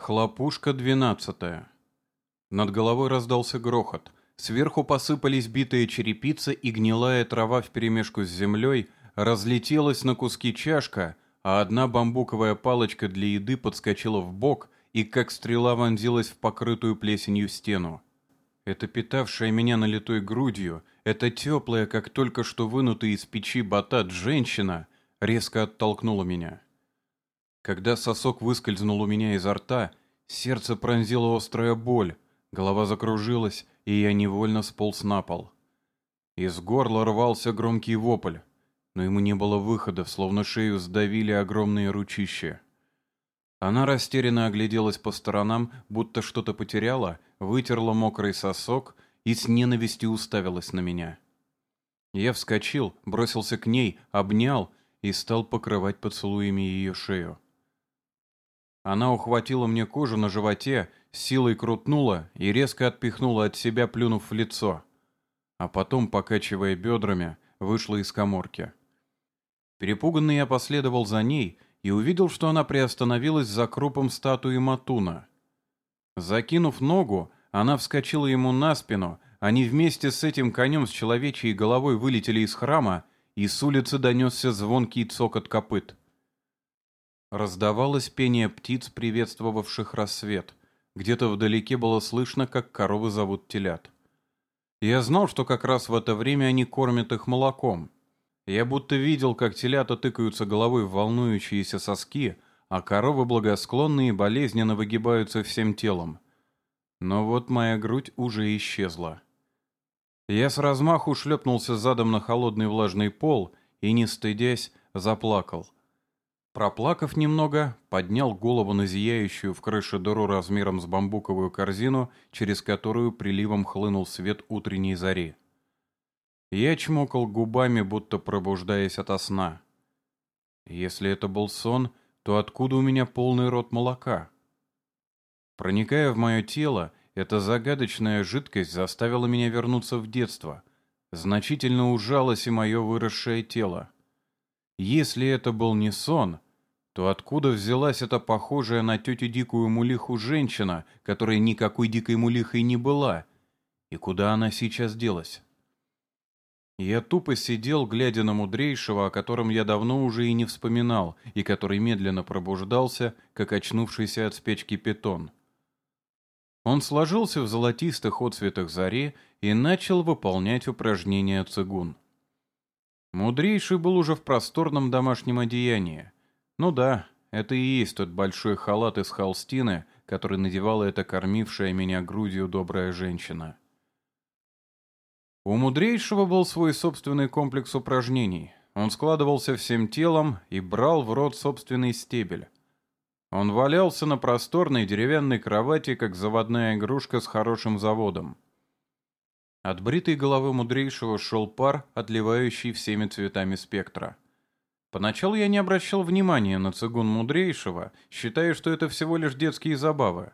Хлопушка двенадцатая. Над головой раздался грохот. Сверху посыпались битые черепицы, и гнилая трава вперемешку с землей разлетелась на куски чашка, а одна бамбуковая палочка для еды подскочила в бок и как стрела вонзилась в покрытую плесенью стену. Это питавшая меня налитой грудью, это теплая, как только что вынутая из печи батат женщина, резко оттолкнула меня. Когда сосок выскользнул у меня изо рта, сердце пронзила острая боль, голова закружилась, и я невольно сполз на пол. Из горла рвался громкий вопль, но ему не было выхода, словно шею сдавили огромные ручища. Она растерянно огляделась по сторонам, будто что-то потеряла, вытерла мокрый сосок и с ненавистью уставилась на меня. Я вскочил, бросился к ней, обнял и стал покрывать поцелуями ее шею. Она ухватила мне кожу на животе, силой крутнула и резко отпихнула от себя, плюнув в лицо. А потом, покачивая бедрами, вышла из коморки. Перепуганный я последовал за ней и увидел, что она приостановилась за крупом статуи Матуна. Закинув ногу, она вскочила ему на спину, они вместе с этим конем с человечьей головой вылетели из храма, и с улицы донесся звонкий цокот копыт. Раздавалось пение птиц, приветствовавших рассвет. Где-то вдалеке было слышно, как коровы зовут телят. Я знал, что как раз в это время они кормят их молоком. Я будто видел, как телята тыкаются головой в волнующиеся соски, а коровы благосклонные и болезненно выгибаются всем телом. Но вот моя грудь уже исчезла. Я с размаху шлепнулся задом на холодный влажный пол и, не стыдясь, заплакал — Проплакав немного, поднял голову на зияющую в крыше дыру размером с бамбуковую корзину, через которую приливом хлынул свет утренней зари. Я чмокал губами, будто пробуждаясь ото сна. Если это был сон, то откуда у меня полный рот молока? Проникая в мое тело, эта загадочная жидкость заставила меня вернуться в детство. Значительно ужалось и мое выросшее тело. Если это был не сон, то откуда взялась эта похожая на тетю Дикую Мулиху женщина, которая никакой Дикой Мулихой не была? И куда она сейчас делась? Я тупо сидел, глядя на мудрейшего, о котором я давно уже и не вспоминал, и который медленно пробуждался, как очнувшийся от спечки питон. Он сложился в золотистых отцветах зари и начал выполнять упражнения цигун. Мудрейший был уже в просторном домашнем одеянии. Ну да, это и есть тот большой халат из холстины, который надевала эта кормившая меня грудью добрая женщина. У мудрейшего был свой собственный комплекс упражнений. Он складывался всем телом и брал в рот собственный стебель. Он валялся на просторной деревянной кровати, как заводная игрушка с хорошим заводом. От бритой головы мудрейшего шел пар, отливающий всеми цветами спектра. Поначалу я не обращал внимания на цигун мудрейшего, считая, что это всего лишь детские забавы.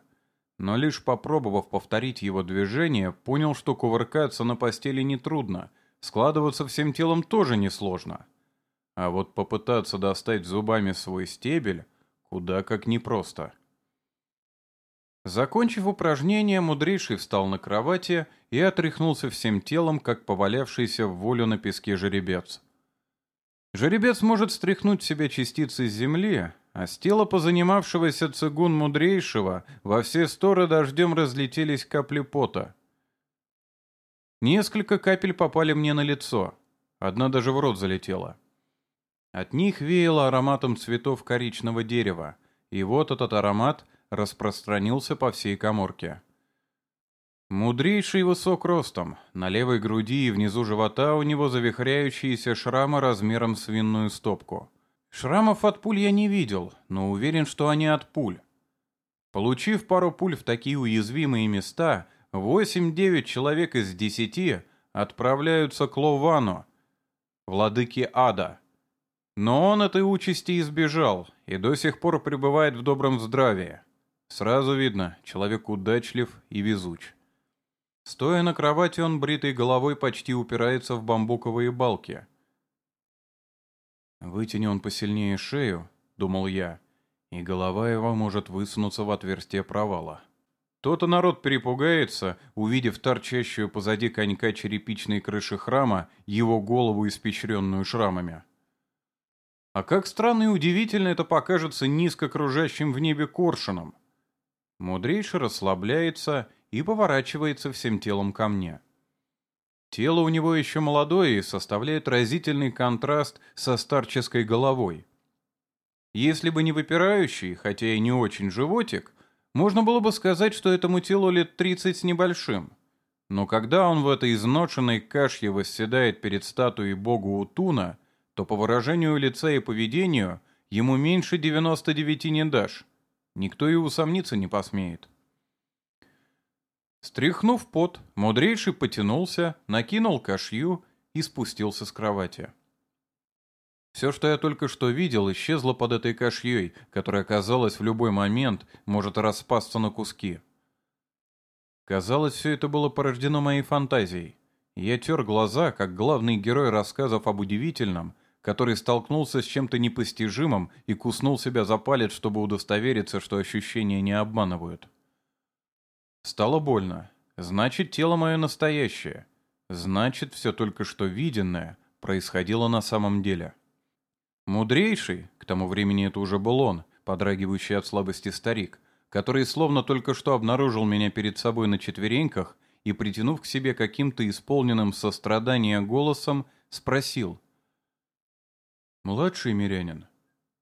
Но лишь попробовав повторить его движение, понял, что кувыркаться на постели нетрудно, складываться всем телом тоже несложно. А вот попытаться достать зубами свой стебель куда как непросто. Закончив упражнение, мудрейший встал на кровати и отряхнулся всем телом, как повалявшийся в волю на песке жеребец. Жеребец может стряхнуть себя частицы земли, а с тела позанимавшегося цигун мудрейшего во все стороны дождем разлетелись капли пота. Несколько капель попали мне на лицо, одна даже в рот залетела. От них веяло ароматом цветов коричного дерева, и вот этот аромат — распространился по всей коморке. Мудрейший высок ростом, на левой груди и внизу живота у него завихряющиеся шрамы размером с винную стопку. Шрамов от пуль я не видел, но уверен, что они от пуль. Получив пару пуль в такие уязвимые места, 8-9 человек из 10 отправляются к Ловану, владыке ада. Но он этой участи избежал и до сих пор пребывает в добром здравии. Сразу видно, человек удачлив и везуч. Стоя на кровати, он бритой головой почти упирается в бамбуковые балки. «Вытяни он посильнее шею», — думал я, и голова его может высунуться в отверстие провала. То-то народ перепугается, увидев торчащую позади конька черепичной крыши храма его голову, испещренную шрамами. А как странно и удивительно это покажется низко кружащим в небе коршуном. Мудрейший расслабляется и поворачивается всем телом ко мне. Тело у него еще молодое и составляет разительный контраст со старческой головой. Если бы не выпирающий, хотя и не очень животик, можно было бы сказать, что этому телу лет 30 с небольшим. Но когда он в этой изношенной кашье восседает перед статуей бога Утуна, то по выражению лица и поведению ему меньше 99 не дашь. Никто и усомниться не посмеет. Стряхнув пот, мудрейший потянулся, накинул кашью и спустился с кровати. Все, что я только что видел, исчезло под этой кашьей, которая, казалось, в любой момент может распасться на куски. Казалось, все это было порождено моей фантазией. Я тер глаза, как главный герой рассказов об удивительном, который столкнулся с чем-то непостижимым и куснул себя за палец, чтобы удостовериться, что ощущения не обманывают. Стало больно. Значит, тело мое настоящее. Значит, все только что виденное происходило на самом деле. Мудрейший, к тому времени это уже был он, подрагивающий от слабости старик, который словно только что обнаружил меня перед собой на четвереньках и, притянув к себе каким-то исполненным сострадания голосом, спросил. «Младший мирянин,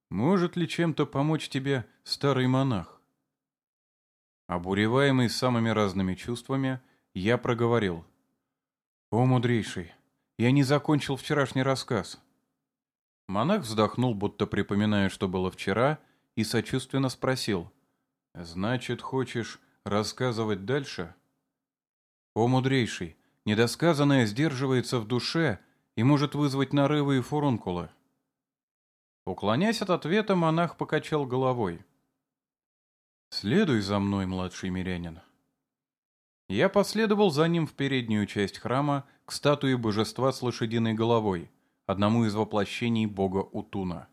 может ли чем-то помочь тебе старый монах?» Обуреваемый самыми разными чувствами, я проговорил. «О, мудрейший, я не закончил вчерашний рассказ». Монах вздохнул, будто припоминая, что было вчера, и сочувственно спросил. «Значит, хочешь рассказывать дальше?» «О, мудрейший, недосказанное сдерживается в душе и может вызвать нарывы и фурункулы». Уклонясь от ответа, монах покачал головой. «Следуй за мной, младший мирянин». Я последовал за ним в переднюю часть храма к статуе божества с лошадиной головой, одному из воплощений бога Утуна.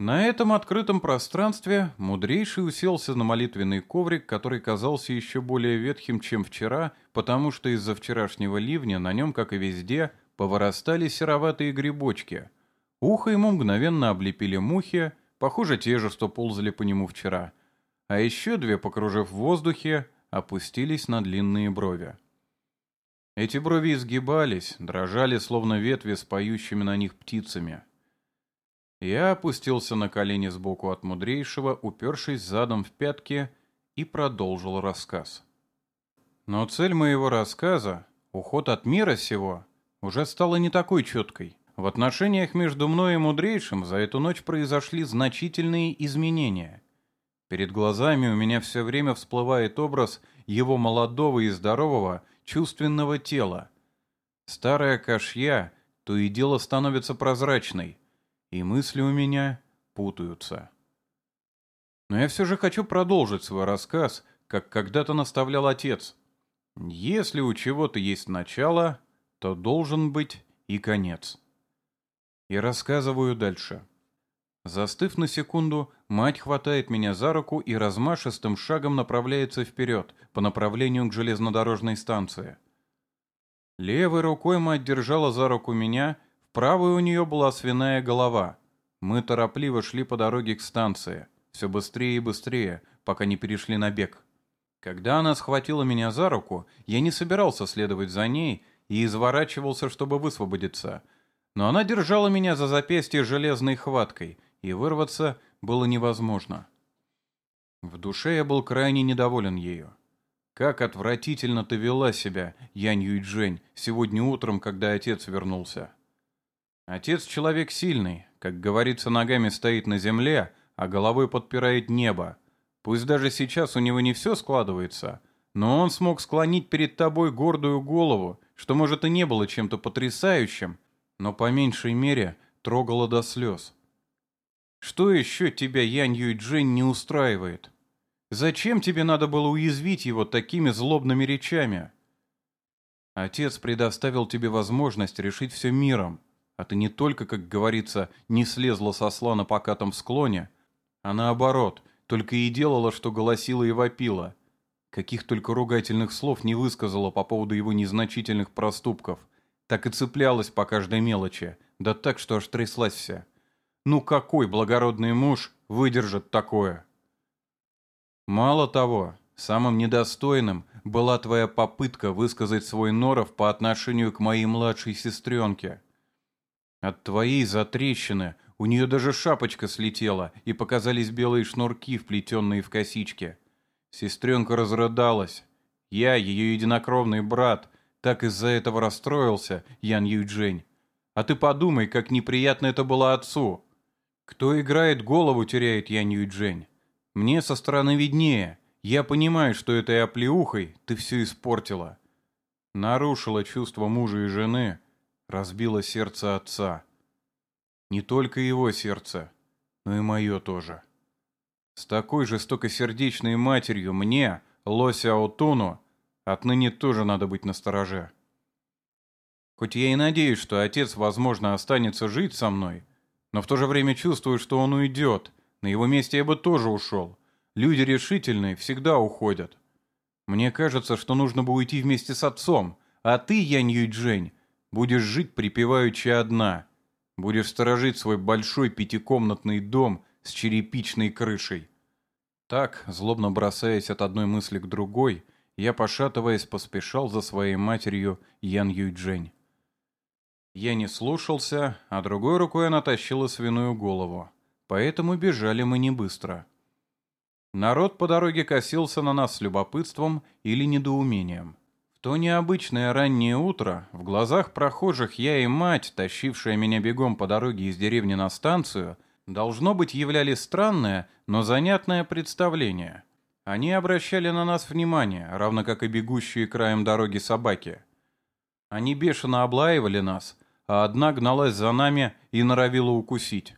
На этом открытом пространстве мудрейший уселся на молитвенный коврик, который казался еще более ветхим, чем вчера, потому что из-за вчерашнего ливня на нем, как и везде, повырастали сероватые грибочки. Ухо ему мгновенно облепили мухи, похоже, те же, что ползали по нему вчера а еще две, покружив в воздухе, опустились на длинные брови. Эти брови изгибались, дрожали, словно ветви с поющими на них птицами. Я опустился на колени сбоку от мудрейшего, упершись задом в пятки, и продолжил рассказ. Но цель моего рассказа, уход от мира сего, уже стала не такой четкой. В отношениях между мной и мудрейшим за эту ночь произошли значительные изменения — Перед глазами у меня все время всплывает образ его молодого и здорового чувственного тела. Старая кашья то и дело становится прозрачной, и мысли у меня путаются. Но я все же хочу продолжить свой рассказ, как когда-то наставлял отец. Если у чего-то есть начало, то должен быть и конец. И рассказываю дальше. Застыв на секунду, мать хватает меня за руку и размашистым шагом направляется вперед, по направлению к железнодорожной станции. Левой рукой мать держала за руку меня, в правой у нее была свиная голова. Мы торопливо шли по дороге к станции, все быстрее и быстрее, пока не перешли на бег. Когда она схватила меня за руку, я не собирался следовать за ней и изворачивался, чтобы высвободиться. Но она держала меня за запястье железной хваткой — и вырваться было невозможно. В душе я был крайне недоволен ею. Как отвратительно ты вела себя, Янь Юйчжэнь, сегодня утром, когда отец вернулся. Отец человек сильный, как говорится, ногами стоит на земле, а головой подпирает небо. Пусть даже сейчас у него не все складывается, но он смог склонить перед тобой гордую голову, что, может, и не было чем-то потрясающим, но по меньшей мере трогало до слез. Что еще тебя Янь Юйджин не устраивает? Зачем тебе надо было уязвить его такими злобными речами? Отец предоставил тебе возможность решить все миром, а ты не только, как говорится, не слезла со слона на покатом склоне, а наоборот, только и делала, что голосила и вопила. Каких только ругательных слов не высказала по поводу его незначительных проступков. Так и цеплялась по каждой мелочи, да так, что аж тряслась вся. Ну какой благородный муж выдержит такое? Мало того, самым недостойным была твоя попытка высказать свой норов по отношению к моей младшей сестренке. От твоей затрещины у нее даже шапочка слетела, и показались белые шнурки, вплетенные в косички. Сестренка разрыдалась. Я, ее единокровный брат, так из-за этого расстроился, Ян Юйджень. А ты подумай, как неприятно это было отцу. Кто играет, голову теряет Ян Юйджень. Мне со стороны виднее. Я понимаю, что этой оплеухой ты все испортила. Нарушила чувство мужа и жены, разбила сердце отца. Не только его сердце, но и мое тоже. С такой жестокосердечной матерью мне, Лося Аутуну, отныне тоже надо быть настороже. Хоть я и надеюсь, что отец, возможно, останется жить со мной, но в то же время чувствую, что он уйдет. На его месте я бы тоже ушел. Люди решительные всегда уходят. Мне кажется, что нужно бы уйти вместе с отцом, а ты, Янь Юйджень, будешь жить припеваючи одна. Будешь сторожить свой большой пятикомнатный дом с черепичной крышей. Так, злобно бросаясь от одной мысли к другой, я, пошатываясь, поспешал за своей матерью Ян Юйджень. Я не слушался, а другой рукой она тащила свиную голову, поэтому бежали мы не быстро. Народ по дороге косился на нас с любопытством или недоумением. В то необычное раннее утро в глазах прохожих я и мать, тащившая меня бегом по дороге из деревни на станцию, должно быть, являли странное, но занятное представление. Они обращали на нас внимание, равно как и бегущие краем дороги собаки. Они бешено облаивали нас, а одна гналась за нами и норовила укусить.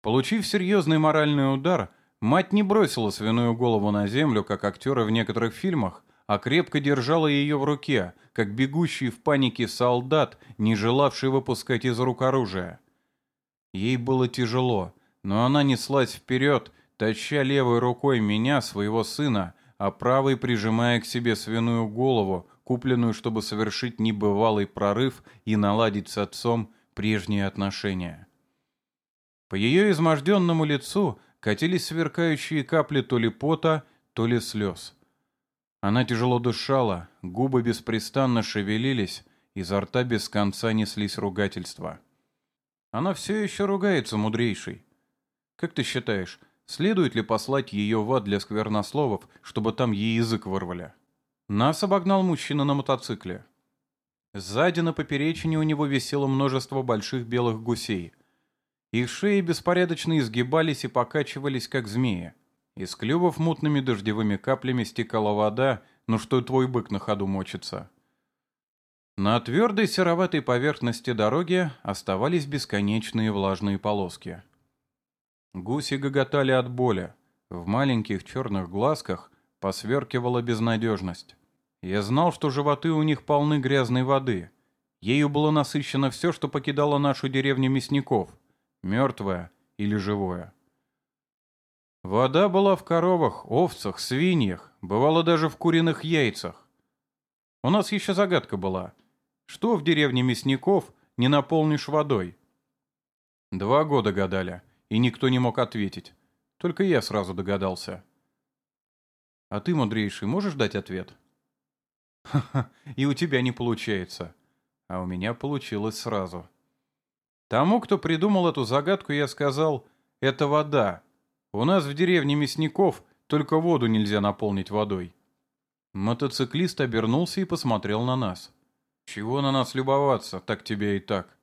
Получив серьезный моральный удар, мать не бросила свиную голову на землю, как актеры в некоторых фильмах, а крепко держала ее в руке, как бегущий в панике солдат, не желавший выпускать из рук оружие. Ей было тяжело, но она неслась вперед, таща левой рукой меня, своего сына, а правой прижимая к себе свиную голову, купленную, чтобы совершить небывалый прорыв и наладить с отцом прежние отношения. По ее изможденному лицу катились сверкающие капли то ли пота, то ли слез. Она тяжело дышала, губы беспрестанно шевелились, изо рта без конца неслись ругательства. Она все еще ругается, мудрейший. Как ты считаешь, следует ли послать ее в ад для сквернословов, чтобы там ей язык вырвали? Нас обогнал мужчина на мотоцикле. Сзади на поперечине у него висело множество больших белых гусей. Их шеи беспорядочно изгибались и покачивались, как змеи. Из клювов мутными дождевыми каплями стекала вода, ну что твой бык на ходу мочится. На твердой сероватой поверхности дороги оставались бесконечные влажные полоски. Гуси гоготали от боли. В маленьких черных глазках посверкивала безнадежность. Я знал, что животы у них полны грязной воды. Ею было насыщено все, что покидало нашу деревню мясников, мертвое или живое. Вода была в коровах, овцах, свиньях, бывало даже в куриных яйцах. У нас еще загадка была. Что в деревне мясников не наполнишь водой? Два года гадали, и никто не мог ответить. Только я сразу догадался. А ты, мудрейший, можешь дать ответ? Ха-ха, и у тебя не получается. А у меня получилось сразу. Тому, кто придумал эту загадку, я сказал, это вода, у нас в деревне мясников только воду нельзя наполнить водой. Мотоциклист обернулся и посмотрел на нас. Чего на нас любоваться, так тебе и так.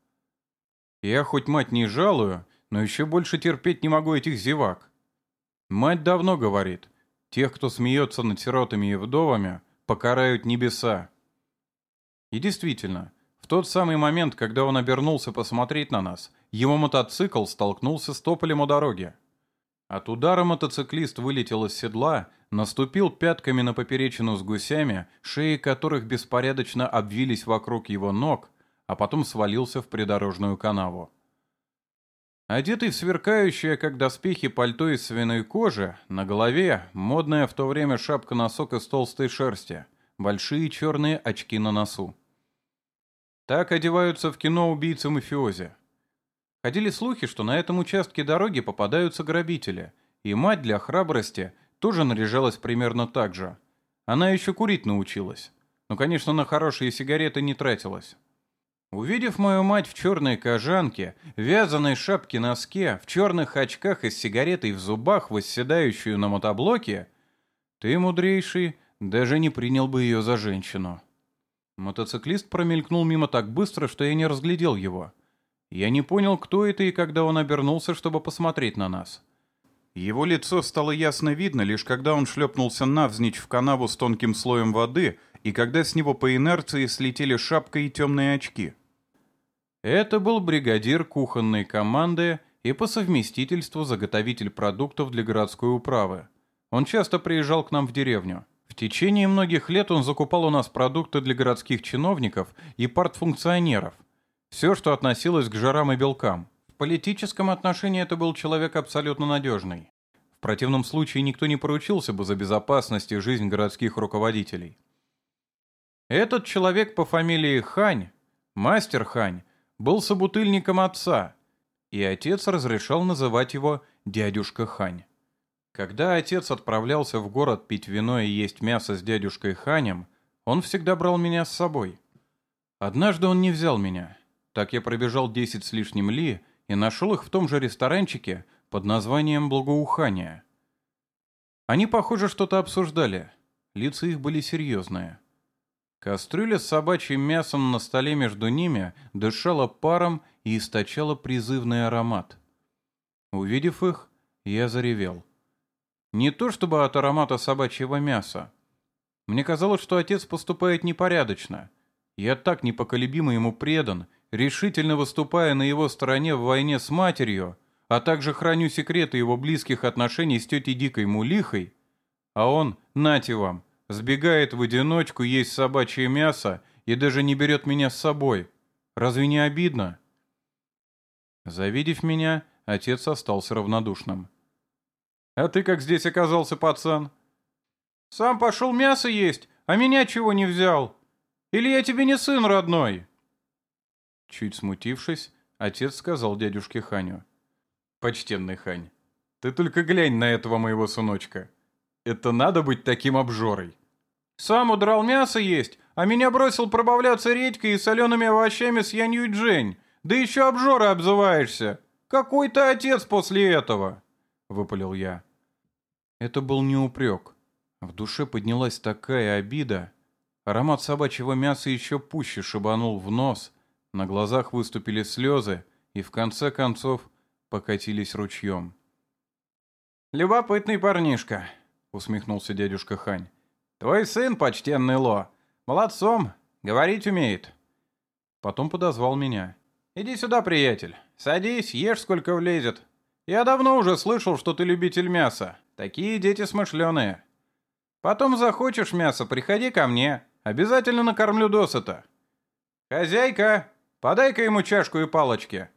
Я хоть мать не жалую, но еще больше терпеть не могу этих зевак. Мать давно говорит, тех, кто смеется над сиротами и вдовами, покарают небеса. И действительно, в тот самый момент, когда он обернулся посмотреть на нас, его мотоцикл столкнулся с тополем у дороги. От удара мотоциклист вылетел из седла, наступил пятками на поперечину с гусями, шеи которых беспорядочно обвились вокруг его ног, а потом свалился в придорожную канаву. Одетый в сверкающее, как доспехи, пальто из свиной кожи, на голове модная в то время шапка-носок из толстой шерсти, большие черные очки на носу. Так одеваются в кино убийцы-мафиози. Ходили слухи, что на этом участке дороги попадаются грабители, и мать для храбрости тоже наряжалась примерно так же. Она еще курить научилась, но, конечно, на хорошие сигареты не тратилась. Увидев мою мать в черной кожанке, вязаной шапке-носке, в черных очках и с сигаретой в зубах, восседающую на мотоблоке, ты, мудрейший, даже не принял бы ее за женщину. Мотоциклист промелькнул мимо так быстро, что я не разглядел его — я не понял, кто это и когда он обернулся, чтобы посмотреть на нас. Его лицо стало ясно видно, лишь когда он шлепнулся навзничь в канаву с тонким слоем воды и когда с него по инерции слетели шапка и темные очки. Это был бригадир кухонной команды и по совместительству заготовитель продуктов для городской управы. Он часто приезжал к нам в деревню. В течение многих лет он закупал у нас продукты для городских чиновников и партфункционеров, все, что относилось к жирам и белкам. В политическом отношении это был человек абсолютно надежный. В противном случае никто не поручился бы за безопасность и жизнь городских руководителей. Этот человек по фамилии Хань, мастер Хань, был собутыльником отца, и отец разрешал называть его дядюшка Хань. Когда отец отправлялся в город пить вино и есть мясо с дядюшкой Ханем, он всегда брал меня с собой. Однажды он не взял меня. Так я пробежал 10 с лишним ли и нашел их в том же ресторанчике под названием «Благоухание». Они, похоже, что-то обсуждали. Лица их были серьезные. Кастрюля с собачьим мясом на столе между ними дышала паром и источала призывный аромат. Увидев их, я заревел. Не то чтобы от аромата собачьего мяса. Мне казалось, что отец поступает непорядочно. Я так непоколебимо ему предан решительно выступая на его стороне в войне с матерью, а также храню секреты его близких отношений с тетей Дикой Мулихой, а он, нате вам, сбегает в одиночку есть собачье мясо и даже не берет меня с собой. Разве не обидно? Завидев меня, отец остался равнодушным. «А ты как здесь оказался, пацан?» «Сам пошел мясо есть, а меня чего не взял? Или я тебе не сын родной?» Чуть смутившись, отец сказал дядюшке Ханю. «Почтенный Хань, ты только глянь на этого моего сыночка. Это надо быть таким обжорой». «Сам удрал мясо есть, а меня бросил пробавляться редькой и солеными овощами с Янью Джень. Да еще обжора обзываешься. Какой ты отец после этого?» — выпалил я. Это был не упрек. В душе поднялась такая обида. Аромат собачьего мяса еще пуще шибанул в нос, на глазах выступили слезы и в конце концов покатились ручьем. «Любопытный парнишка», — усмехнулся дядюшка Хань. «Твой сын, почтенный Ло, молодцом, говорить умеет». Потом подозвал меня. «Иди сюда, приятель. Садись, ешь сколько влезет. Я давно уже слышал, что ты любитель мяса. Такие дети смышленые. Потом захочешь мяса, приходи ко мне. Обязательно накормлю досыта. Хозяйка, Подай-ка ему чашку и палочки».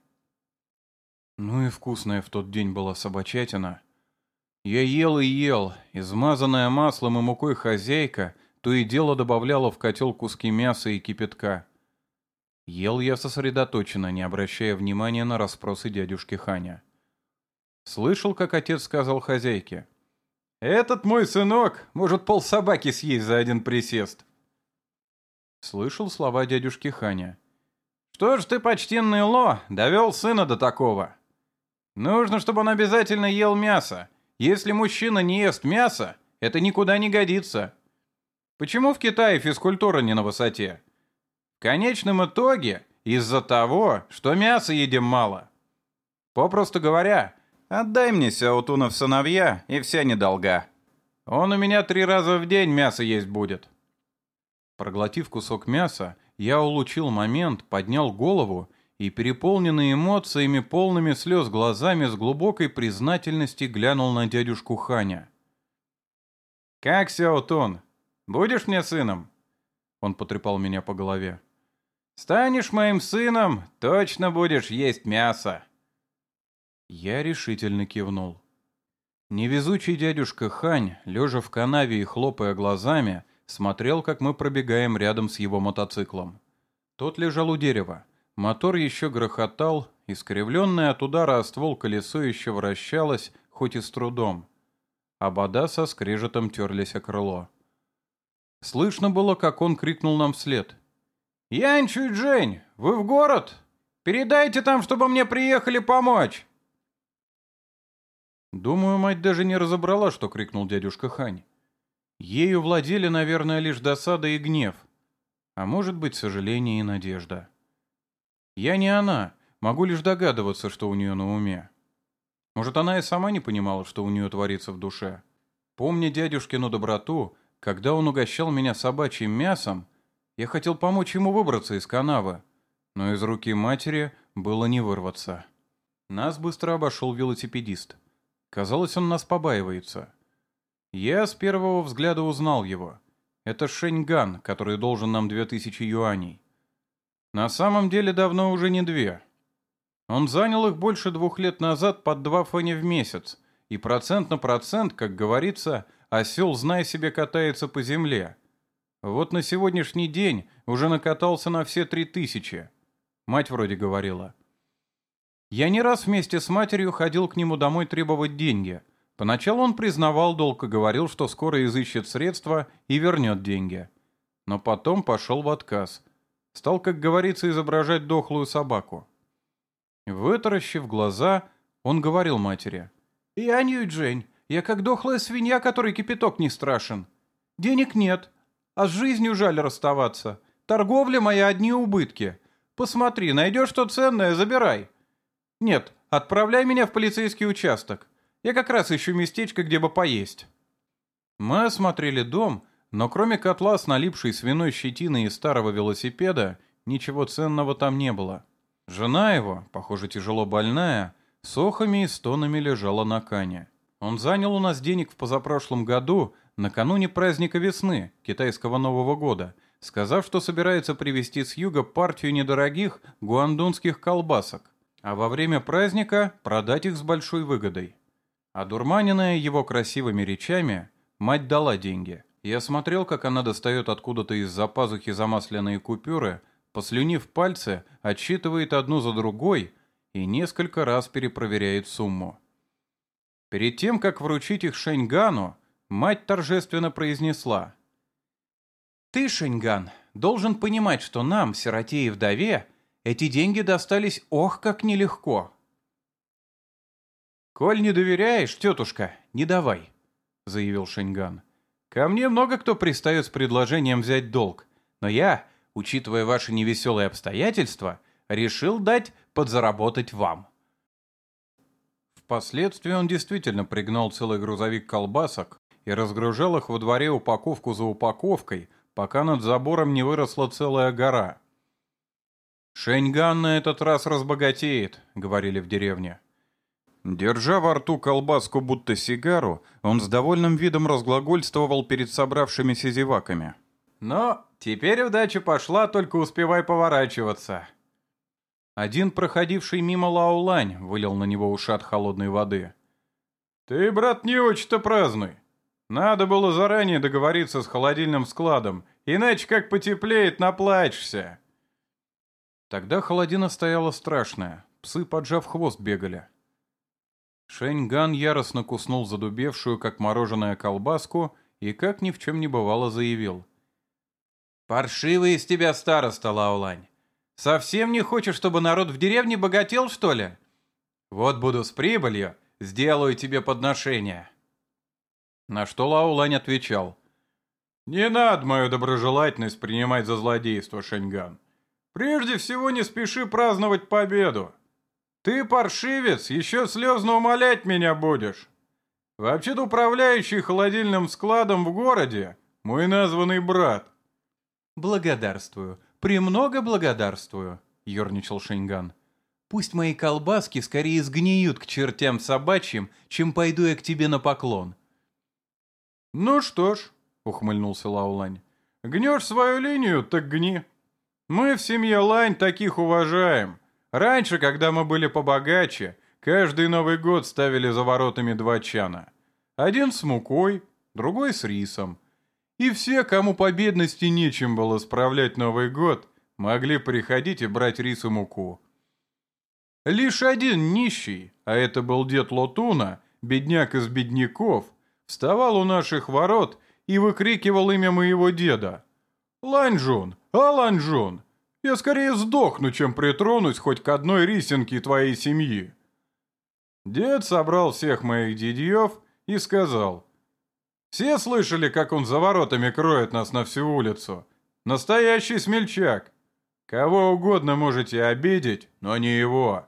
Ну и вкусная в тот день была собачатина. Я ел и ел, измазанная маслом и мукой хозяйка то и дело добавляла в котел куски мяса и кипятка. Ел я сосредоточенно, не обращая внимания на расспросы дядюшки Ханя. Слышал, как отец сказал хозяйке. «Этот мой сынок может полсобаки съесть за один присест». Слышал слова дядюшки Ханя. Что ж ты, почтенный Ло, довел сына до такого? Нужно, чтобы он обязательно ел мясо. Если мужчина не ест мясо, это никуда не годится. Почему в Китае физкультура не на высоте? В конечном итоге из-за того, что мяса едим мало. Попросту говоря, отдай мне Сяутуна в сыновья, и вся недолга. Он у меня три раза в день мясо есть будет. Проглотив кусок мяса, я улучил момент, поднял голову и, переполненный эмоциями, полными слез глазами, с глубокой признательности глянул на дядюшку Ханя. «Как, Сяотун, будешь мне сыном?» Он потрепал меня по голове. «Станешь моим сыном, точно будешь есть мясо!» Я решительно кивнул. Невезучий дядюшка Хань, лежа в канаве и хлопая глазами, смотрел, как мы пробегаем рядом с его мотоциклом. Тот лежал у дерева. Мотор еще грохотал, искривленное от удара о ствол колесо еще вращалось, хоть и с трудом. А бода со скрежетом терлись о крыло. Слышно было, как он крикнул нам вслед. «Янчу и Джень, вы в город? Передайте там, чтобы мне приехали помочь!» Думаю, мать даже не разобрала, что крикнул дядюшка Хань. Ею владели, наверное, лишь досада и гнев, а может быть, сожаление и надежда. Я не она, могу лишь догадываться, что у нее на уме. Может, она и сама не понимала, что у нее творится в душе. Помня дядюшкину доброту, когда он угощал меня собачьим мясом, я хотел помочь ему выбраться из канавы, но из руки матери было не вырваться. Нас быстро обошел велосипедист. Казалось, он нас побаивается. Я с первого взгляда узнал его. Это Шеньган, который должен нам две тысячи юаней. На самом деле давно уже не две. Он занял их больше двух лет назад под два фэня в месяц, и процент на процент, как говорится, осел, знай себе, катается по земле. Вот на сегодняшний день уже накатался на все три тысячи. Мать вроде говорила. Я не раз вместе с матерью ходил к нему домой требовать деньги. Поначалу он признавал долг и говорил, что скоро изыщет средства и вернет деньги. Но потом пошел в отказ. Стал, как говорится, изображать дохлую собаку. Вытаращив глаза, он говорил матери. «Я не Джень, я как дохлая свинья, которой кипяток не страшен. Денег нет, а с жизнью жаль расставаться. Торговля моя одни убытки. Посмотри, найдешь что ценное, забирай. «Нет, отправляй меня в полицейский участок. Я как раз ищу местечко, где бы поесть». Мы осмотрели дом, но кроме котла с налипшей свиной щетиной и старого велосипеда, ничего ценного там не было. Жена его, похоже, тяжело больная, с охами и стонами лежала на кане. Он занял у нас денег в позапрошлом году, накануне праздника весны, китайского Нового года, сказав, что собирается привезти с юга партию недорогих гуандунских колбасок а во время праздника продать их с большой выгодой. Одурманенная его красивыми речами, мать дала деньги. Я смотрел, как она достает откуда-то из-за пазухи замасленные купюры, послюнив пальцы, отсчитывает одну за другой и несколько раз перепроверяет сумму. Перед тем, как вручить их Шеньгану, мать торжественно произнесла. «Ты, Шеньган, должен понимать, что нам, сироте и вдове, эти деньги достались ох, как нелегко. «Коль не доверяешь, тетушка, не давай», — заявил Шеньган. «Ко мне много кто пристает с предложением взять долг, но я, учитывая ваши невеселые обстоятельства, решил дать подзаработать вам». Впоследствии он действительно пригнал целый грузовик колбасок и разгружал их во дворе упаковку за упаковкой, пока над забором не выросла целая гора. «Шеньган на этот раз разбогатеет», — говорили в деревне. Держа во рту колбаску будто сигару, он с довольным видом разглагольствовал перед собравшимися зеваками. «Но теперь удача пошла, только успевай поворачиваться». Один проходивший мимо Лаулань вылил на него ушат холодной воды. «Ты, брат, не очень-то празднуй. Надо было заранее договориться с холодильным складом, иначе как потеплеет, наплачешься». Тогда холодина стояла страшная, псы, поджав хвост, бегали. Шеньган яростно куснул задубевшую, как мороженое, колбаску и, как ни в чем не бывало, заявил. «Паршивый из тебя староста, Лаулань. Совсем не хочешь, чтобы народ в деревне богател, что ли? Вот буду с прибылью, сделаю тебе подношение». На что Лаулань отвечал. «Не надо мою доброжелательность принимать за злодейство, Шеньган. Прежде всего не спеши праздновать победу. Ты, паршивец, еще слезно умолять меня будешь. Вообще-то управляющий холодильным складом в городе — мой названный брат. Благодарствую, премного благодарствую, — ерничал Шеньган. Пусть мои колбаски скорее сгниют к чертям собачьим, чем пойду я к тебе на поклон. Ну что ж, — ухмыльнулся Лаулань, — гнешь свою линию, так гни. Мы в семье Лань таких уважаем. Раньше, когда мы были побогаче, каждый Новый год ставили за воротами два чана. Один с мукой, другой с рисом. И все, кому по бедности нечем было справлять Новый год, могли приходить и брать рис и муку. Лишь один нищий, а это был дед Лотуна, бедняк из бедняков, вставал у наших ворот и выкрикивал имя моего деда. «Ланьжун! А, Ланьжун! Я скорее сдохну, чем притронусь хоть к одной рисинке твоей семьи!» Дед собрал всех моих дедьев и сказал, «Все слышали, как он за воротами кроет нас на всю улицу? Настоящий смельчак! Кого угодно можете обидеть, но не его.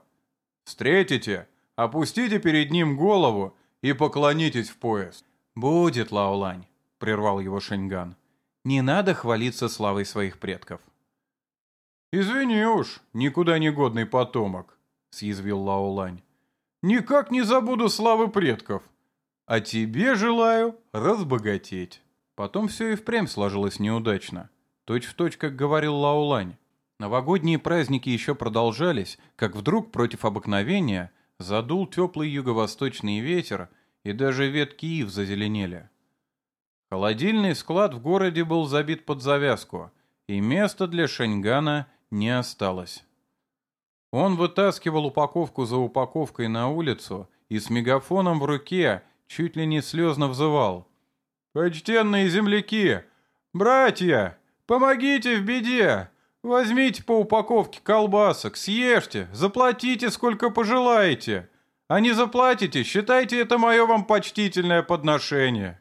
Встретите, опустите перед ним голову и поклонитесь в пояс». «Будет, Лаолань», — прервал его Шеньган. «Не надо хвалиться славой своих предков». «Извини уж, никуда не годный потомок», — съязвил Лаолань. «Никак не забуду славы предков. А тебе желаю разбогатеть». Потом все и впрямь сложилось неудачно. Точь в точь, как говорил Лаолань. Новогодние праздники еще продолжались, как вдруг против обыкновения задул теплый юго-восточный ветер, и даже ветки ив зазеленели. Холодильный склад в городе был забит под завязку, и места для Шеньгана не осталось. Он вытаскивал упаковку за упаковкой на улицу и с мегафоном в руке чуть ли не слезно взывал. «Почтенные земляки! Братья! Помогите в беде! Возьмите по упаковке колбасок, съешьте, заплатите сколько пожелаете. А не заплатите, считайте это мое вам почтительное подношение».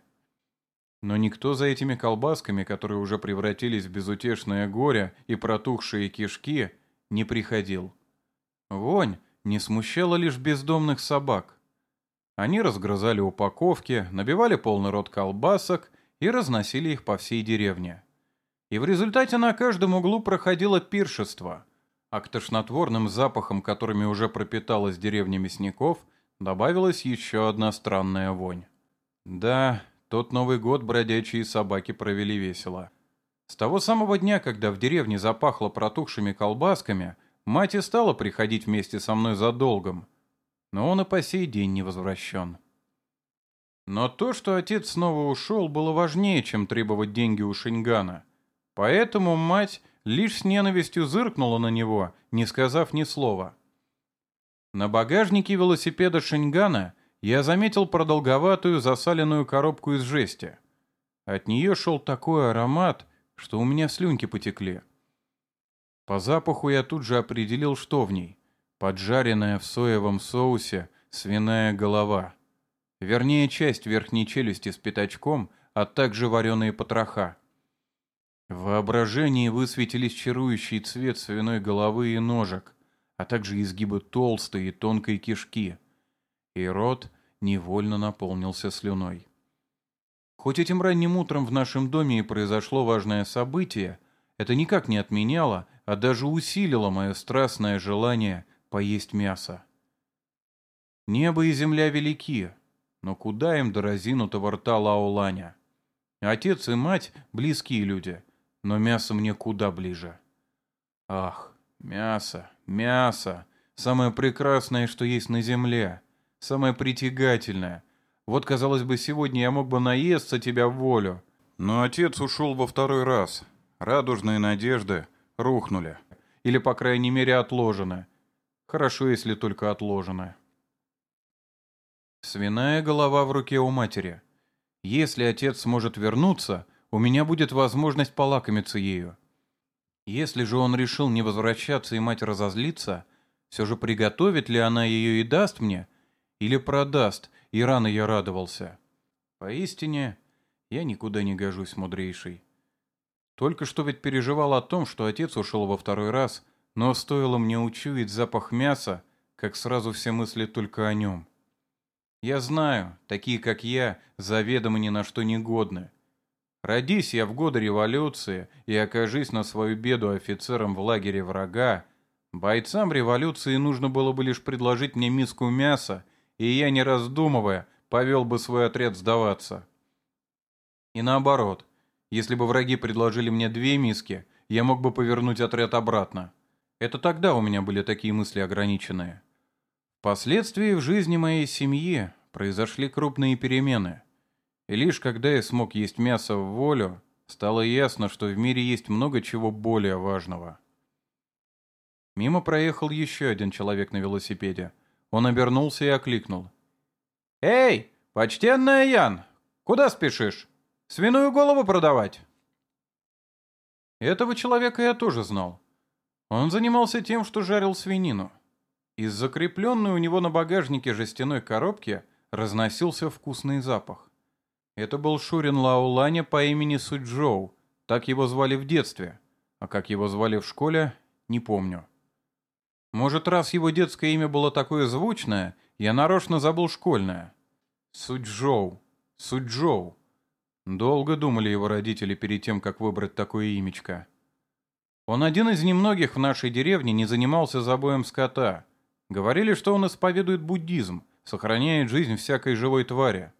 Но никто за этими колбасками, которые уже превратились в безутешное горе и протухшие кишки, не приходил. Вонь не смущала лишь бездомных собак. Они разгрызали упаковки, набивали полный рот колбасок и разносили их по всей деревне. И в результате на каждом углу проходило пиршество, а к тошнотворным запахам, которыми уже пропиталась деревня мясников, добавилась еще одна странная вонь. Да, тот Новый год бродячие собаки провели весело. С того самого дня, когда в деревне запахло протухшими колбасками, мать и стала приходить вместе со мной за долгом. Но он и по сей день не возвращен. Но то, что отец снова ушел, было важнее, чем требовать деньги у Шиньгана. Поэтому мать лишь с ненавистью зыркнула на него, не сказав ни слова. На багажнике велосипеда Шиньгана я заметил продолговатую засаленную коробку из жести. От нее шел такой аромат, что у меня слюнки потекли. По запаху я тут же определил, что в ней. Поджаренная в соевом соусе свиная голова. Вернее, часть верхней челюсти с пятачком, а также вареные потроха. В воображении высветились чарующий цвет свиной головы и ножек, а также изгибы толстой и тонкой кишки — и рот невольно наполнился слюной. Хоть этим ранним утром в нашем доме и произошло важное событие, это никак не отменяло, а даже усилило мое страстное желание поесть мясо. Небо и земля велики, но куда им до разинутого рта Лаоланя? Отец и мать — близкие люди, но мясо мне куда ближе. Ах, мясо, мясо, самое прекрасное, что есть на земле — самое притягательное. Вот, казалось бы, сегодня я мог бы наесться тебя в волю. Но отец ушел во второй раз. Радужные надежды рухнули. Или, по крайней мере, отложены. Хорошо, если только отложены. Свиная голова в руке у матери. Если отец сможет вернуться, у меня будет возможность полакомиться ею. Если же он решил не возвращаться и мать разозлится, все же приготовит ли она ее и даст мне – или продаст, и рано я радовался. Поистине, я никуда не гожусь, мудрейший. Только что ведь переживал о том, что отец ушел во второй раз, но стоило мне учуять запах мяса, как сразу все мысли только о нем. Я знаю, такие как я, заведомо ни на что не годны. Родись я в годы революции и окажись на свою беду офицером в лагере врага, бойцам революции нужно было бы лишь предложить мне миску мяса и я, не раздумывая, повел бы свой отряд сдаваться. И наоборот, если бы враги предложили мне две миски, я мог бы повернуть отряд обратно. Это тогда у меня были такие мысли ограниченные. Впоследствии в жизни моей семьи произошли крупные перемены. И лишь когда я смог есть мясо в волю, стало ясно, что в мире есть много чего более важного. Мимо проехал еще один человек на велосипеде. Он обернулся и окликнул. «Эй, почтенная Ян, куда спешишь? Свиную голову продавать?» Этого человека я тоже знал. Он занимался тем, что жарил свинину. Из закрепленной у него на багажнике жестяной коробки разносился вкусный запах. Это был Шурин Лауланя по имени Суджоу, так его звали в детстве, а как его звали в школе, не помню. Может, раз его детское имя было такое звучное, я нарочно забыл школьное. Суджоу, Суджоу. Долго думали его родители перед тем, как выбрать такое имечко. Он один из немногих в нашей деревне не занимался забоем скота. Говорили, что он исповедует буддизм, сохраняет жизнь всякой живой твари.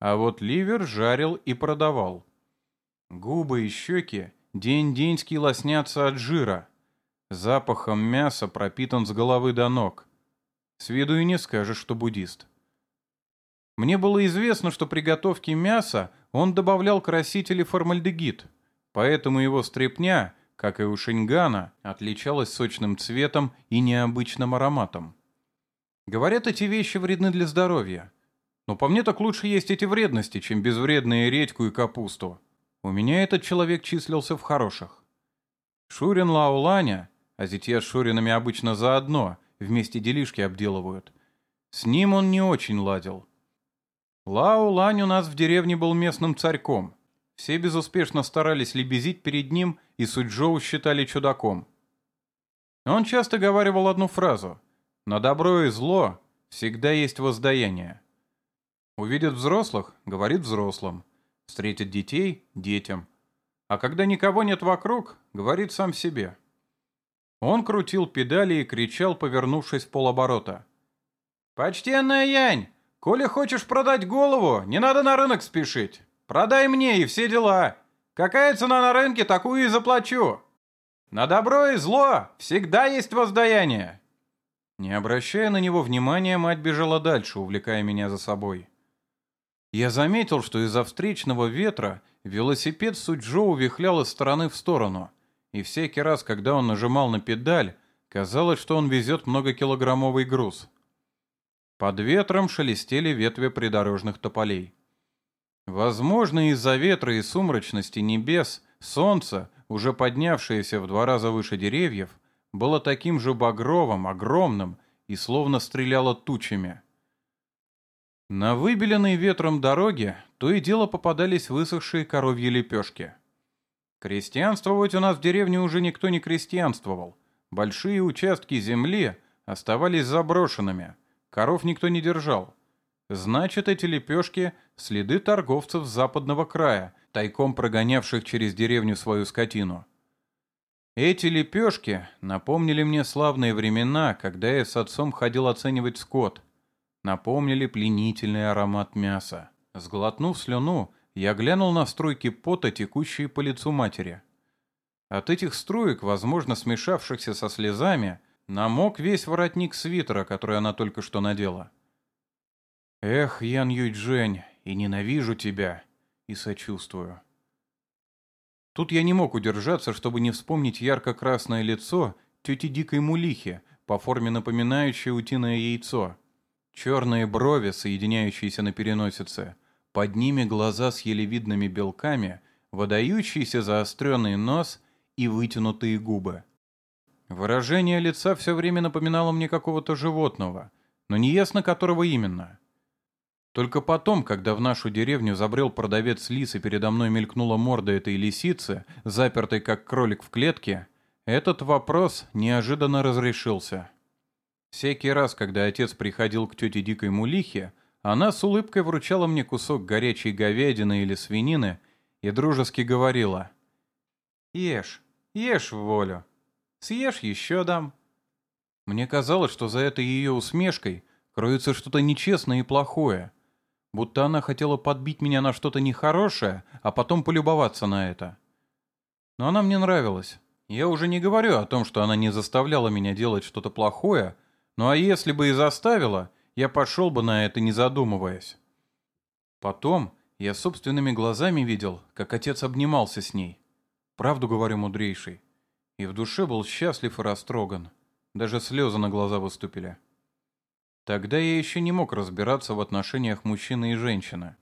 А вот ливер жарил и продавал. Губы и щеки день-деньский лоснятся от жира. Запахом мяса пропитан с головы до ног. С виду и не скажешь, что буддист. Мне было известно, что при готовке мяса он добавлял красители формальдегид, поэтому его стрепня, как и у шингана, отличалась сочным цветом и необычным ароматом. Говорят, эти вещи вредны для здоровья. Но по мне так лучше есть эти вредности, чем безвредные редьку и капусту. У меня этот человек числился в хороших. Шурин Лауланя, а зятья с Шуринами обычно заодно, вместе делишки обделывают. С ним он не очень ладил. Лао Лань у нас в деревне был местным царьком. Все безуспешно старались лебезить перед ним, и Суджоу считали чудаком. Он часто говаривал одну фразу «На добро и зло всегда есть воздаяние». Увидит взрослых — говорит взрослым. Встретит детей — детям. А когда никого нет вокруг, говорит сам себе. Он крутил педали и кричал, повернувшись в полоборота. «Почтенная Янь, Коли хочешь продать голову, не надо на рынок спешить. Продай мне и все дела. Какая цена на рынке, такую и заплачу. На добро и зло всегда есть воздаяние». Не обращая на него внимания, мать бежала дальше, увлекая меня за собой. Я заметил, что из-за встречного ветра велосипед Суджоу вихлял из стороны в сторону, и всякий раз, когда он нажимал на педаль, казалось, что он везет многокилограммовый груз. Под ветром шелестели ветви придорожных тополей. Возможно, из-за ветра и сумрачности небес солнце, уже поднявшееся в два раза выше деревьев, было таким же багровым, огромным и словно стреляло тучами. На выбеленной ветром дороге то и дело попадались высохшие коровьи лепешки. Крестьянствовать у нас в деревне уже никто не крестьянствовал. Большие участки земли оставались заброшенными – Коров никто не держал. Значит, эти лепешки — следы торговцев западного края, тайком прогонявших через деревню свою скотину. Эти лепешки напомнили мне славные времена, когда я с отцом ходил оценивать скот. Напомнили пленительный аромат мяса. Сглотнув слюну, я глянул на струйки пота, текущие по лицу матери. От этих струек, возможно, смешавшихся со слезами, Намок весь воротник свитера, который она только что надела. Эх, Ян Юйджень, и ненавижу тебя, и сочувствую. Тут я не мог удержаться, чтобы не вспомнить ярко-красное лицо тети Дикой Мулихи, по форме напоминающее утиное яйцо. Черные брови, соединяющиеся на переносице, под ними глаза с елевидными белками, выдающийся заостренный нос и вытянутые губы. Выражение лица все время напоминало мне какого-то животного, но неясно которого именно. Только потом, когда в нашу деревню забрел продавец лис и передо мной мелькнула морда этой лисицы, запертой как кролик в клетке, этот вопрос неожиданно разрешился. Всякий раз, когда отец приходил к тете Дикой Мулихе, она с улыбкой вручала мне кусок горячей говядины или свинины и дружески говорила «Ешь, ешь в волю, Съешь, еще дам». Мне казалось, что за этой ее усмешкой кроется что-то нечестное и плохое. Будто она хотела подбить меня на что-то нехорошее, а потом полюбоваться на это. Но она мне нравилась. Я уже не говорю о том, что она не заставляла меня делать что-то плохое, Ну а если бы и заставила, я пошел бы на это, не задумываясь. Потом я собственными глазами видел, как отец обнимался с ней. Правду говорю, мудрейший. И в душе был счастлив и растроган. Даже слезы на глаза выступили. Тогда я еще не мог разбираться в отношениях мужчины и женщины.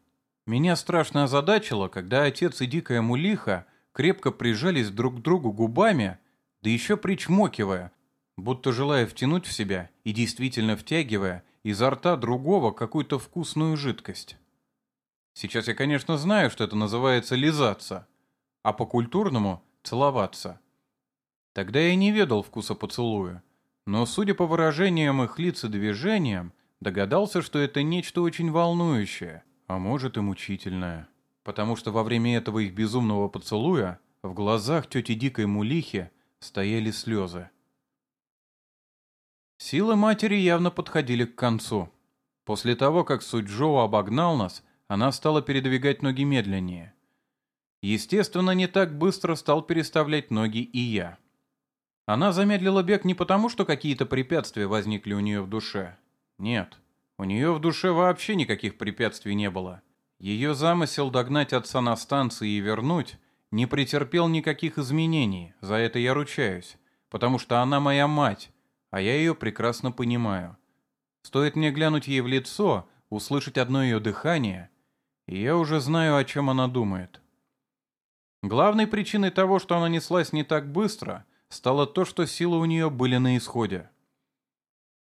Меня страшно озадачило, когда отец и дикая мулиха крепко прижались друг к другу губами, да еще причмокивая, будто желая втянуть в себя и действительно втягивая изо рта другого какую-то вкусную жидкость. Сейчас я, конечно, знаю, что это называется лизаться, а по-культурному — целоваться. Тогда я не ведал вкуса поцелуя, но, судя по выражениям их лиц и движениям, догадался, что это нечто очень волнующее, а может и мучительное. Потому что во время этого их безумного поцелуя в глазах тети Дикой Мулихи стояли слезы. Силы матери явно подходили к концу. После того, как Суджоу обогнал нас, она стала передвигать ноги медленнее. Естественно, не так быстро стал переставлять ноги и я. Она замедлила бег не потому, что какие-то препятствия возникли у нее в душе. Нет, у нее в душе вообще никаких препятствий не было. Ее замысел догнать отца на станции и вернуть не претерпел никаких изменений, за это я ручаюсь, потому что она моя мать, а я ее прекрасно понимаю. Стоит мне глянуть ей в лицо, услышать одно ее дыхание, и я уже знаю, о чем она думает. Главной причиной того, что она неслась не так быстро, стало то, что силы у нее были на исходе.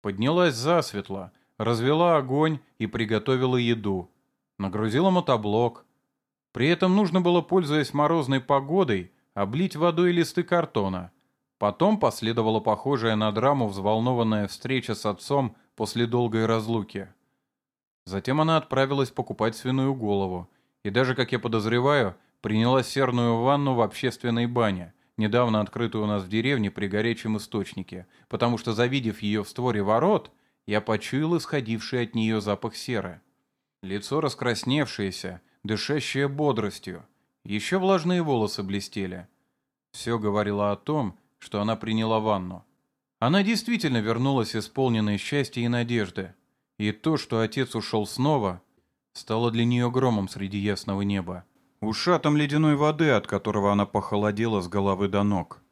Поднялась засветло, развела огонь и приготовила еду. Нагрузила мотоблок. При этом нужно было, пользуясь морозной погодой, облить водой листы картона. Потом последовала похожая на драму взволнованная встреча с отцом после долгой разлуки. Затем она отправилась покупать свиную голову и даже, как я подозреваю, приняла серную ванну в общественной бане, недавно открытую у нас в деревне при горячем источнике, потому что, завидев ее в створе ворот, я почуял исходивший от нее запах серы. Лицо раскрасневшееся, дышащее бодростью, еще влажные волосы блестели. Все говорило о том, что она приняла ванну. Она действительно вернулась исполненной счастья и надежды, и то, что отец ушел снова, стало для нее громом среди ясного неба ушатом ледяной воды, от которого она похолодела с головы до ног.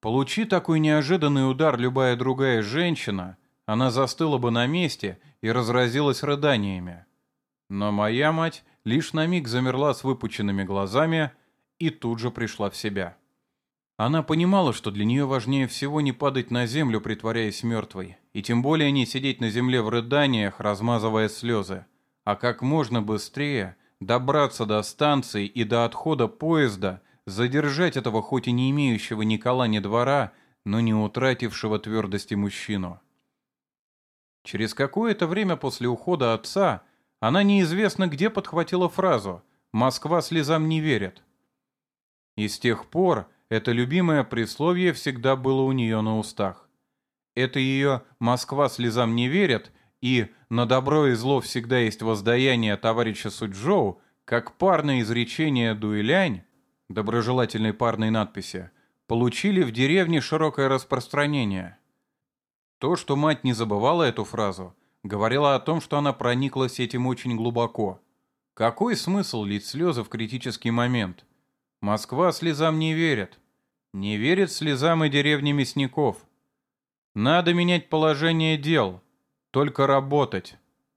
Получи такой неожиданный удар любая другая женщина, она застыла бы на месте и разразилась рыданиями. Но моя мать лишь на миг замерла с выпученными глазами и тут же пришла в себя. Она понимала, что для нее важнее всего не падать на землю, притворяясь мертвой, и тем более не сидеть на земле в рыданиях, размазывая слезы, а как можно быстрее добраться до станции и до отхода поезда, задержать этого хоть и не имеющего ни кола, ни двора, но не утратившего твердости мужчину. Через какое-то время после ухода отца она неизвестно где подхватила фразу «Москва слезам не верит». И с тех пор это любимое присловие всегда было у нее на устах. Это ее «Москва слезам не верит» и «на добро и зло всегда есть воздаяние товарища Суджоу», как парное изречение дуэлянь, доброжелательной парной надписи, получили в деревне широкое распространение. То, что мать не забывала эту фразу, говорило о том, что она прониклась этим очень глубоко. Какой смысл лить слезы в критический момент? Москва слезам не верит. Не верит слезам и деревне мясников. Надо менять положение дел – только работать,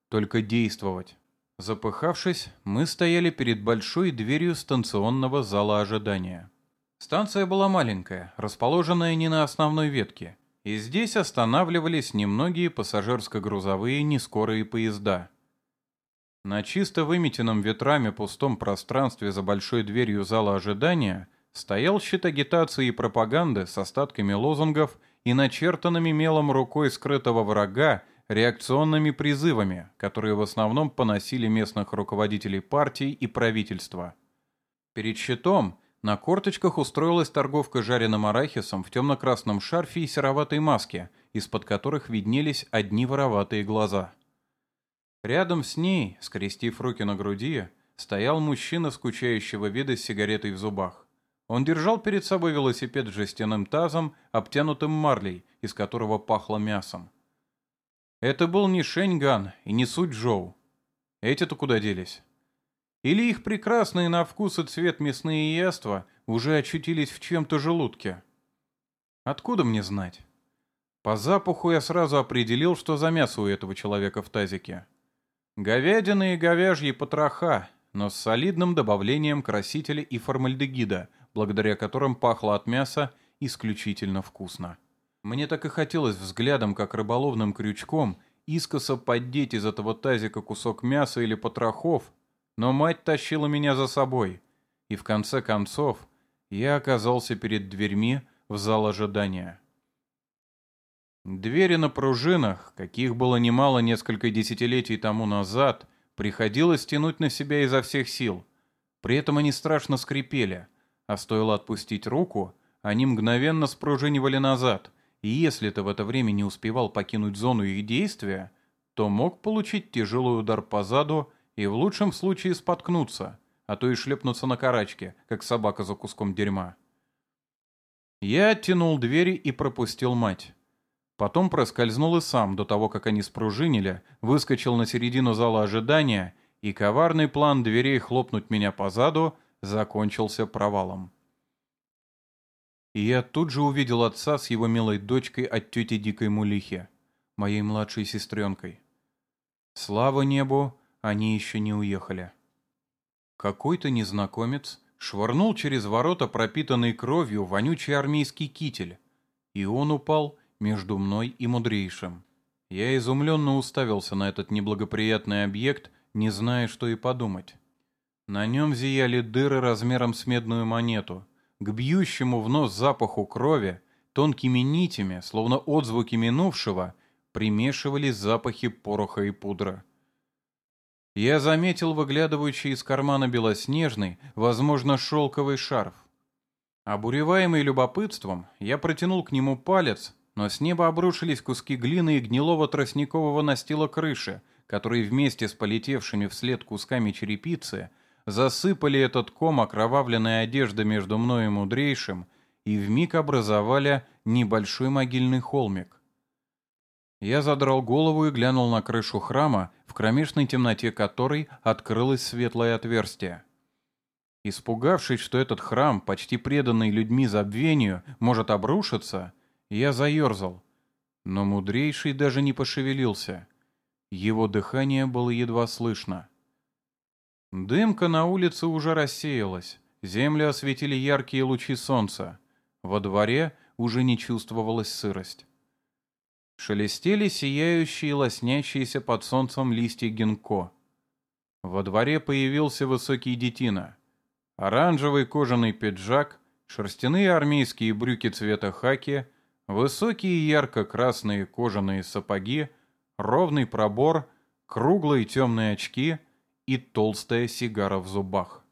только действовать. Запыхавшись, мы стояли перед большой дверью станционного зала ожидания. Станция была маленькая, расположенная не на основной ветке, и здесь останавливались немногие пассажирско-грузовые нескорые поезда. На чисто выметенном ветрами пустом пространстве за большой дверью зала ожидания стоял щит агитации и пропаганды с остатками лозунгов и начертанными мелом рукой скрытого врага реакционными призывами, которые в основном поносили местных руководителей партий и правительства. Перед щитом на корточках устроилась торговка жареным арахисом в темно-красном шарфе и сероватой маске, из-под которых виднелись одни вороватые глаза. Рядом с ней, скрестив руки на груди, стоял мужчина скучающего вида с сигаретой в зубах. Он держал перед собой велосипед с жестяным тазом, обтянутым марлей, из которого пахло мясом. Это был не Шеньган и не Суть. Эти-то куда делись? Или их прекрасные на вкус и цвет мясные яства уже очутились в чем-то желудке? Откуда мне знать? По запаху я сразу определил, что за мясо у этого человека в тазике. Говядина и говяжьи потроха, но с солидным добавлением красителя и формальдегида, благодаря которым пахло от мяса исключительно вкусно. Мне так и хотелось взглядом, как рыболовным крючком, искоса поддеть из этого тазика кусок мяса или потрохов, но мать тащила меня за собой, и в конце концов я оказался перед дверьми в зал ожидания. Двери на пружинах, каких было немало несколько десятилетий тому назад, приходилось тянуть на себя изо всех сил. При этом они страшно скрипели, а стоило отпустить руку, они мгновенно спружинивали назад, и если ты в это время не успевал покинуть зону их действия, то мог получить тяжелый удар по заду и в лучшем случае споткнуться, а то и шлепнуться на карачке, как собака за куском дерьма. Я оттянул двери и пропустил мать. Потом проскользнул и сам, до того, как они спружинили, выскочил на середину зала ожидания, и коварный план дверей хлопнуть меня по заду закончился провалом. И я тут же увидел отца с его милой дочкой от тети Дикой Мулихи, моей младшей сестренкой. Слава небу, они еще не уехали. Какой-то незнакомец швырнул через ворота пропитанный кровью вонючий армейский китель, и он упал между мной и мудрейшим. Я изумленно уставился на этот неблагоприятный объект, не зная, что и подумать. На нем зияли дыры размером с медную монету. К бьющему в нос запаху крови тонкими нитями, словно отзвуки минувшего, примешивались запахи пороха и пудра. Я заметил выглядывающий из кармана белоснежный, возможно, шелковый шарф. Обуреваемый любопытством, я протянул к нему палец, но с неба обрушились куски глины и гнилого тростникового настила крыши, которые вместе с полетевшими вслед кусками черепицы засыпали этот ком окровавленной одежды между мной и мудрейшим и вмиг образовали небольшой могильный холмик. Я задрал голову и глянул на крышу храма, в кромешной темноте которой открылось светлое отверстие. Испугавшись, что этот храм, почти преданный людьми забвению, может обрушиться, я заерзал, но мудрейший даже не пошевелился. Его дыхание было едва слышно. Дымка на улице уже рассеялась, землю осветили яркие лучи солнца. Во дворе уже не чувствовалась сырость. Шелестели сияющие, лоснящиеся под солнцем листья гинко. Во дворе появился высокий детина. Оранжевый кожаный пиджак, шерстяные армейские брюки цвета хаки, высокие ярко-красные кожаные сапоги, ровный пробор, круглые темные очки и толстая сигара в зубах.